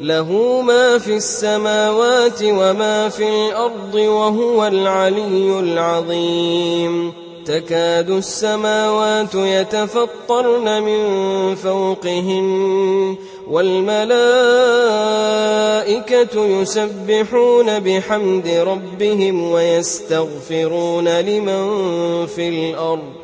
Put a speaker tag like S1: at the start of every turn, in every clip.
S1: له ما في السماوات وما في الأرض وهو العلي العظيم. تكاد السماوات يتفطرن من فوقهن والملائكة يسبحون بحمد ربهم ويستغفرون لمن في الأرض.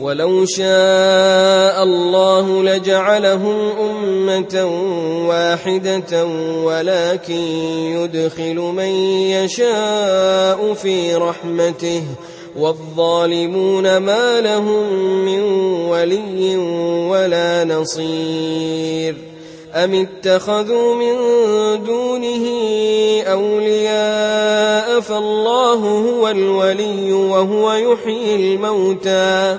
S1: ولو شاء الله لجعلهم أمة واحدة ولكن يدخل من يشاء في رحمته والظالمون ما لهم من ولي ولا نصير أم اتخذوا من دونه أولياء فالله هو الولي وهو يحيي الموتى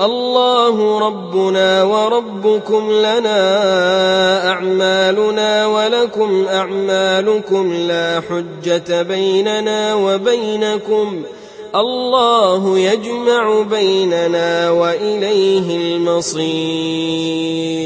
S1: الله ربنا وربكم لنا أعمالنا ولكم أعمالكم لا حجة بيننا وبينكم الله يجمع بيننا وإليه المصير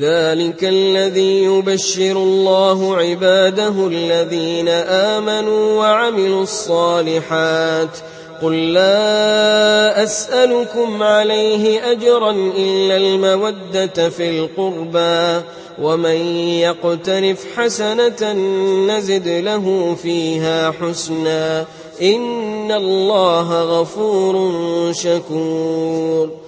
S1: ذلك الذي يبشر الله عباده الذين آمنوا وعملوا الصالحات. قل لا أسألكم عليه أجرا إلا المودة في القربى ومن يقترف حسنة نزد له فيها حسنا. إن الله غفور شكور.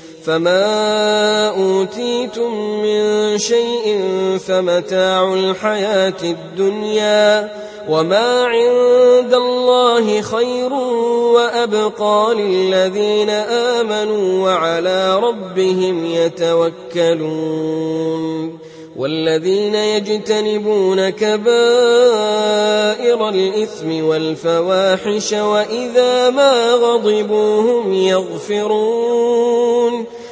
S1: فما أوتيتم من شيء فمتاع الحياة الدنيا وما عند الله خير وأبقى للذين آمنوا وعلى ربهم يتوكلون والذين يجتنبون كبائر الإثم والفواحش وإذا ما غضبوا هم يغفرون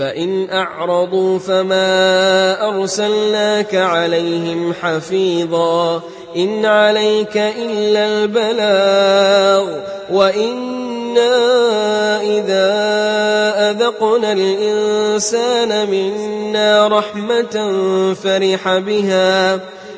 S1: فإن أعرضوا فما أرسلناك عليهم حفيظا إن عليك إلا البلاغ وإنا إذا أذقنا الإنسان منا رحمة فرح بها